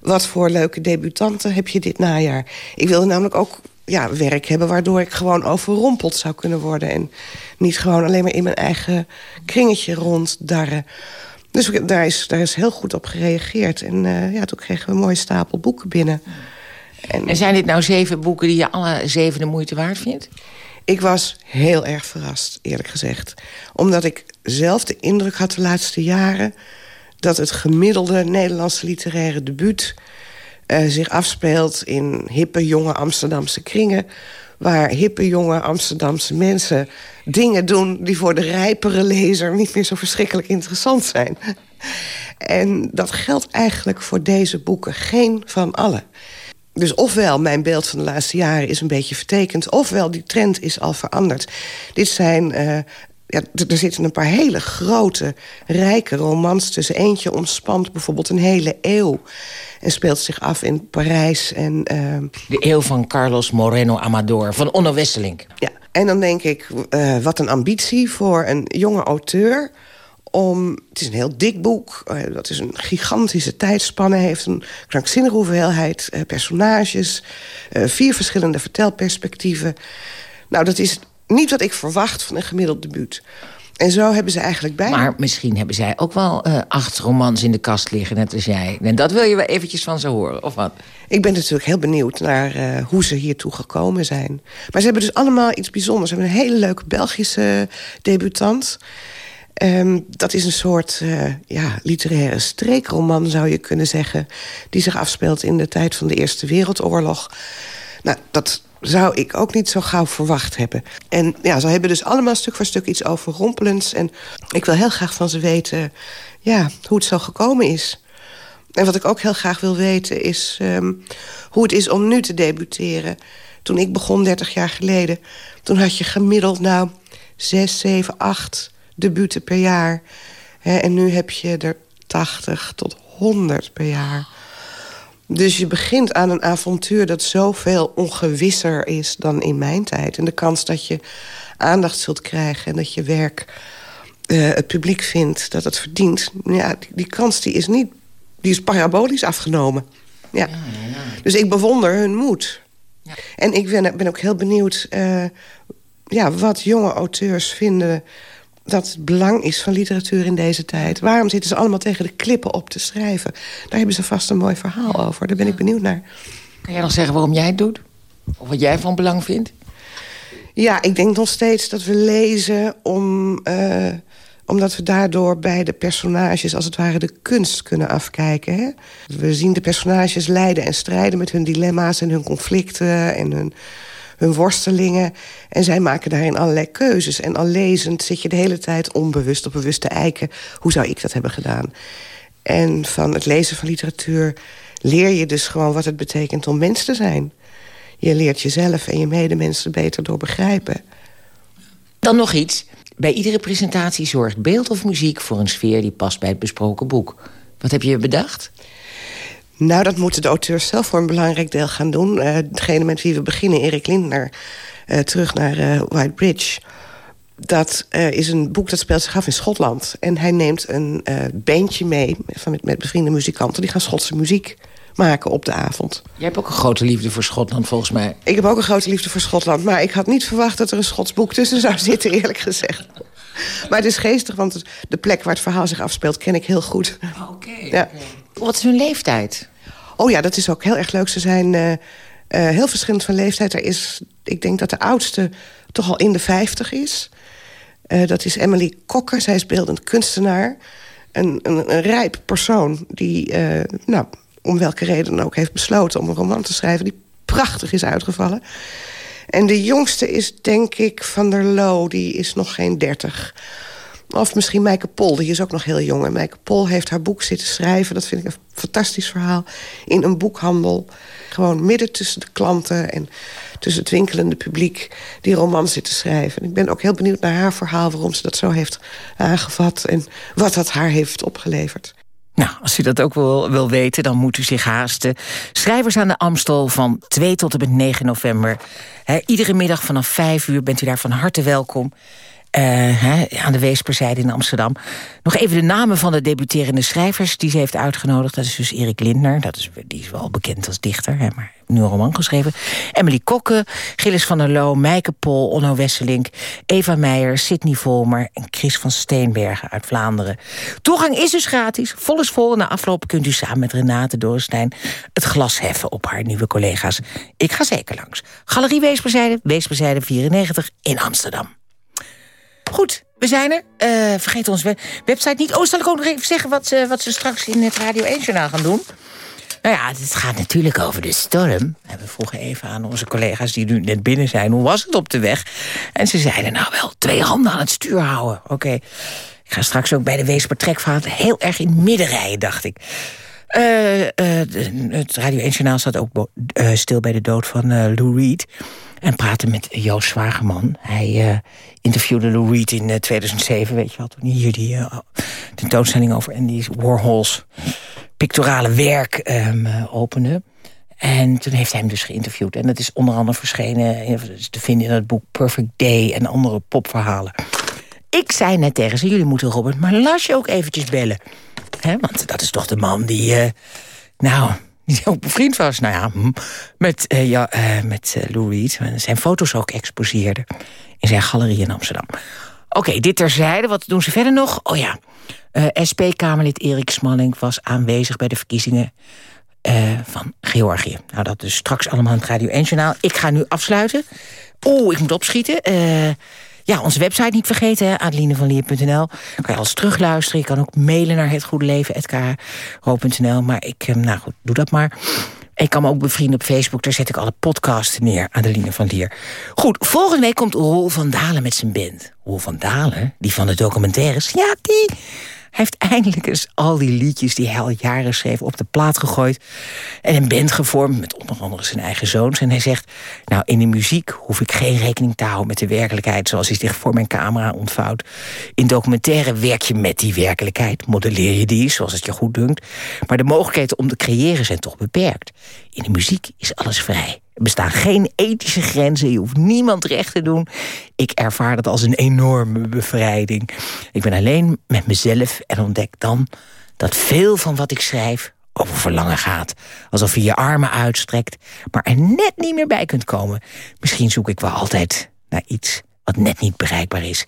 wat voor leuke debutanten heb je dit najaar? Ik wilde namelijk ook ja, werk hebben waardoor ik gewoon overrompeld zou kunnen worden. En niet gewoon alleen maar in mijn eigen kringetje ronddarren. Dus daar is, daar is heel goed op gereageerd. En uh, ja, toen kregen we een mooie stapel boeken binnen. En, en zijn dit nou zeven boeken die je alle zeven de moeite waard vindt? Ik was heel erg verrast, eerlijk gezegd. Omdat ik zelf de indruk had de laatste jaren... dat het gemiddelde Nederlandse literaire debuut... Uh, zich afspeelt in hippe, jonge Amsterdamse kringen... waar hippe, jonge Amsterdamse mensen dingen doen... die voor de rijpere lezer niet meer zo verschrikkelijk interessant zijn. En dat geldt eigenlijk voor deze boeken geen van allen. Dus ofwel mijn beeld van de laatste jaren is een beetje vertekend... ofwel die trend is al veranderd. Dit zijn... Uh, ja, er zitten een paar hele grote, rijke romans tussen. Eentje omspant bijvoorbeeld een hele eeuw. En speelt zich af in Parijs. En, uh, de eeuw van Carlos Moreno Amador, van Onno. Ja, en dan denk ik, uh, wat een ambitie voor een jonge auteur om... Het is een heel dik boek. Uh, dat is een gigantische tijdspanne. heeft een krankzinnige hoeveelheid uh, personages. Uh, vier verschillende vertelperspectieven. Nou, dat is niet wat ik verwacht van een gemiddeld debuut. En zo hebben ze eigenlijk bij. Maar misschien hebben zij ook wel acht romans in de kast liggen, net als jij. En dat wil je wel eventjes van ze horen, of wat? Ik ben natuurlijk heel benieuwd naar hoe ze hiertoe gekomen zijn. Maar ze hebben dus allemaal iets bijzonders. Ze hebben een hele leuke Belgische debutant... Um, dat is een soort uh, ja, literaire streekroman, zou je kunnen zeggen... die zich afspeelt in de tijd van de Eerste Wereldoorlog. Nou, dat zou ik ook niet zo gauw verwacht hebben. En ja, ze hebben dus allemaal stuk voor stuk iets overrompelends. En ik wil heel graag van ze weten ja, hoe het zo gekomen is. En wat ik ook heel graag wil weten is um, hoe het is om nu te debuteren. Toen ik begon, 30 jaar geleden, toen had je gemiddeld nou 6, 7, 8 debuten per jaar. en nu heb je er 80 tot 100 per jaar. Dus je begint aan een avontuur dat zoveel ongewisser is dan in mijn tijd. En de kans dat je aandacht zult krijgen en dat je werk uh, het publiek vindt, dat het verdient... Ja, die, die, kans die is, niet, die is parabolisch afgenomen. Ja. ja, ja dus ik bewonder hun moed. En ik ben, ben, ook heel benieuwd uh, ja, wat jonge auteurs vinden dat het belang is van literatuur in deze tijd. Waarom zitten ze allemaal tegen de klippen op te schrijven? Daar hebben ze vast een mooi verhaal over. Daar ben ik benieuwd naar. Kan jij nog zeggen waarom jij het doet? Of wat jij van belang vindt? Ja, ik denk nog steeds dat we lezen om, uh, omdat we daardoor bij de personages... als het ware de kunst kunnen afkijken. Hè? We zien de personages lijden en strijden met hun dilemma's en hun conflicten... en hun hun worstelingen. En zij maken daarin allerlei keuzes. En al lezend zit je de hele tijd onbewust of bewust te eiken... hoe zou ik dat hebben gedaan? En van het lezen van literatuur leer je dus gewoon wat het betekent om mens te zijn. Je leert jezelf en je medemensen beter door begrijpen. Dan nog iets. Bij iedere presentatie zorgt beeld of muziek voor een sfeer die past bij het besproken boek. Wat heb je bedacht? Nou, dat moeten de auteurs zelf voor een belangrijk deel gaan doen. Uh, degene met wie we beginnen, Erik Lindner, uh, terug naar uh, White Bridge. Dat is een boek dat speelt zich af in Schotland. En hij neemt een bandje mee van met, met bevriende muzikanten. Die gaan Schotse muziek maken op de avond. Jij hebt ook een grote liefde voor Schotland, volgens mij. Ik heb ook een grote liefde voor Schotland. Maar ik had niet verwacht dat er een Schots boek tussen zou zitten, eerlijk gezegd. Maar het is geestig, want de plek waar het verhaal zich afspeelt... ken ik heel goed. Oké. ja. Wat is hun leeftijd? Oh ja, dat is ook heel erg leuk. Ze zijn uh, uh, heel verschillend van leeftijd. Er is, ik denk dat de oudste toch al in de vijftig is. Uh, dat is Emily Kokker. Zij is beeldend kunstenaar. Een, een, een rijp persoon die, nou, om welke reden ook heeft besloten... om een roman te schrijven die prachtig is uitgevallen. En de jongste is, denk ik, Van der Loo. Die is nog geen dertig. Of misschien Meike Pol, die is ook nog heel jong. En Meike Pol heeft haar boek zitten schrijven. Dat vind ik een fantastisch verhaal. In een boekhandel. Gewoon midden tussen de klanten en tussen het winkelende publiek... die roman zit te schrijven. En ik ben ook heel benieuwd naar haar verhaal... waarom ze dat zo heeft aangevat en wat dat haar heeft opgeleverd. Nou, als u dat ook wil, wil weten, dan moet u zich haasten. Schrijvers aan de Amstel van 2 tot en met 9 november. iedere middag vanaf 5 uur bent u daar van harte welkom. Uh, aan de Weesperzijde in Amsterdam. Nog even de namen van de debuterende schrijvers die ze heeft uitgenodigd. Dat is dus Erik Lindner, dat is, die is wel bekend als dichter, hè, maar nu een roman geschreven. Emily Kokke, Gilles van der Loo, Meike Pol, Onno Wesselink... Eva Meijer, Sidney Volmer en Chris van Steenbergen uit Vlaanderen. Toegang is dus gratis, vol is vol. Na afloop kunt u samen met Renate Dorenstein het glas heffen op haar nieuwe collega's. Ik ga zeker langs. Galerie Weesperzijde, Weesperzijde 94 in Amsterdam. Goed, we zijn er. Uh, vergeet onze website niet. Oh, zal ik ook nog even zeggen wat ze, wat ze straks in het Radio 1-journaal gaan doen? Nou ja, het gaat natuurlijk over de storm. We vroegen even aan onze collega's die nu net binnen zijn... hoe was het op de weg? En ze zeiden nou wel, twee handen aan het stuur houden. Oké, ik ga straks ook bij de Weesper Trekvaart heel erg in midden rijden, dacht ik. Uh, uh, het Radio 1-journaal staat ook stil bij de dood van Lou Reed... En praten met Joost Zwageman. Hij interviewde Lou Reed in uh, 2007, weet je wel. Toen hier die tentoonstelling over Andy Warhol's pictorale werk um, opende. En toen heeft hij hem dus geïnterviewd. En dat is onder andere verschenen te vinden in het boek Perfect Day... en andere popverhalen. Ik zei net tegen ze, jullie moeten Robert maar Lasje ook eventjes bellen. He, want dat is toch de man die... nou, die ook bevriend was, nou ja, met, uh, ja, uh, met uh, Lou Reed. Zijn foto's ook exposeerde in zijn galerie in Amsterdam. Oké, dit terzijde. Wat doen ze verder nog? Oh ja, SP-Kamerlid Erik Smalling was aanwezig bij de verkiezingen van Georgië. Nou, dat dus straks allemaal in het Radio 1-journaal. Ik ga nu afsluiten. Oeh, ik moet opschieten. Ja, onze website niet vergeten, adelinevanlier.nl. Kan je alles terugluisteren. Je kan ook mailen naar hetgoedeleven.nl. Maar ik, nou goed, doe dat maar. Ik kan me ook bevrienden op Facebook. Daar zet ik alle podcasts neer. Adeline van Lier. Goed, volgende week komt Roel van Dalen met zijn band. Roel van Dalen, die van de documentaires. Ja, die heeft eindelijk eens al die liedjes die hij al jaren schreef op de plaat gegooid. En een band gevormd met onder andere zijn eigen zoons. En hij zegt, nou in de muziek hoef ik geen rekening te houden met de werkelijkheid zoals hij zich voor mijn camera ontvouwt. In documentaire werk je met die werkelijkheid, modelleer je die zoals het je goed dunkt. Maar de mogelijkheden om te creëren zijn toch beperkt. In de muziek is alles vrij. Er bestaan geen ethische grenzen, je hoeft niemand recht te doen. Ik ervaar dat als een enorme bevrijding. Ik ben alleen met mezelf en ontdek dan dat veel van wat ik schrijf over verlangen gaat. Alsof je je armen uitstrekt, maar er net niet meer bij kunt komen. Misschien zoek ik wel altijd naar iets wat net niet bereikbaar is.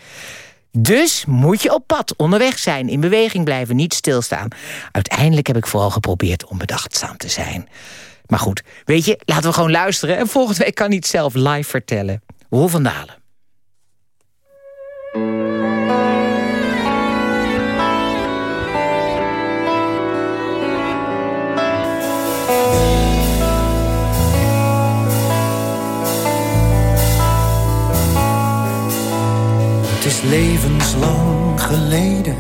Dus moet je op pad, onderweg zijn, in beweging blijven, niet stilstaan. Uiteindelijk heb ik vooral geprobeerd om bedachtzaam te zijn. Maar goed, weet je, laten we gewoon luisteren. En volgende week kan hij zelf live vertellen. Roel van Dalen. Het is levenslang geleden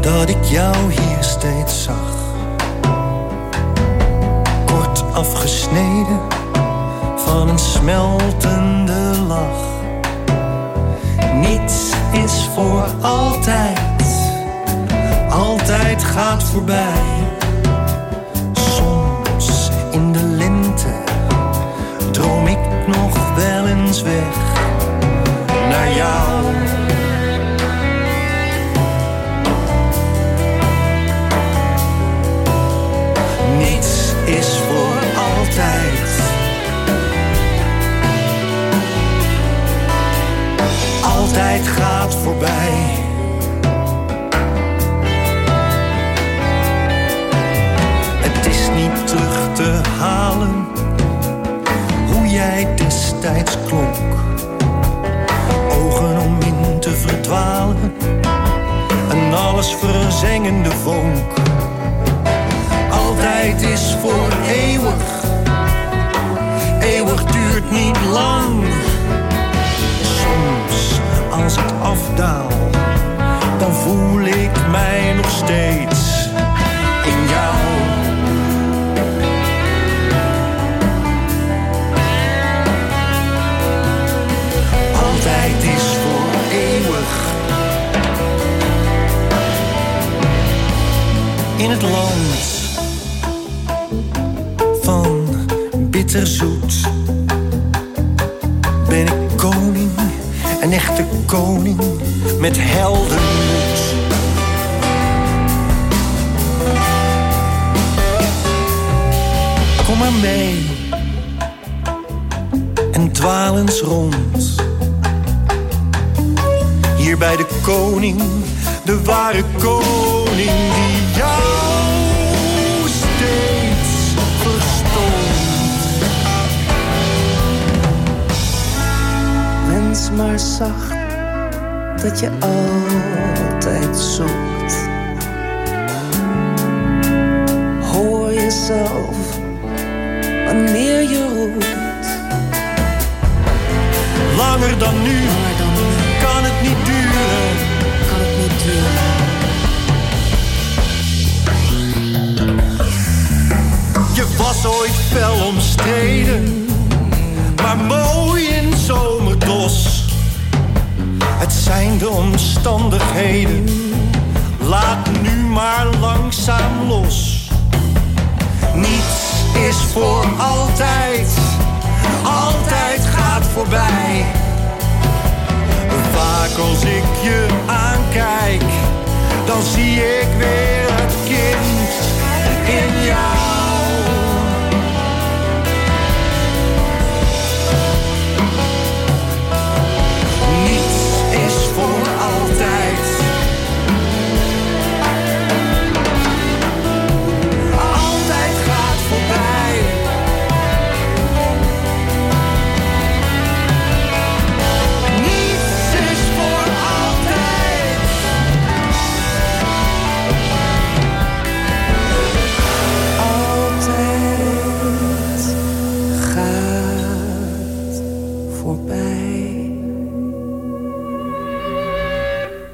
dat ik jou hier steeds zag afgesneden van een smeltende lach. Niets is voor altijd, altijd gaat voorbij. Zacht dat je altijd zoekt. Hoor jezelf wanneer je roept. Langer dan nu, kan het niet duren. Kan het niet duren. Je was ooit fel omstreden, maar mooi in zomerdos. Het zijn de omstandigheden. Laat nu maar langzaam los. Niets is voor altijd. Altijd gaat voorbij. Vaak als ik je aankijk, dan zie ik weer het kind in jou.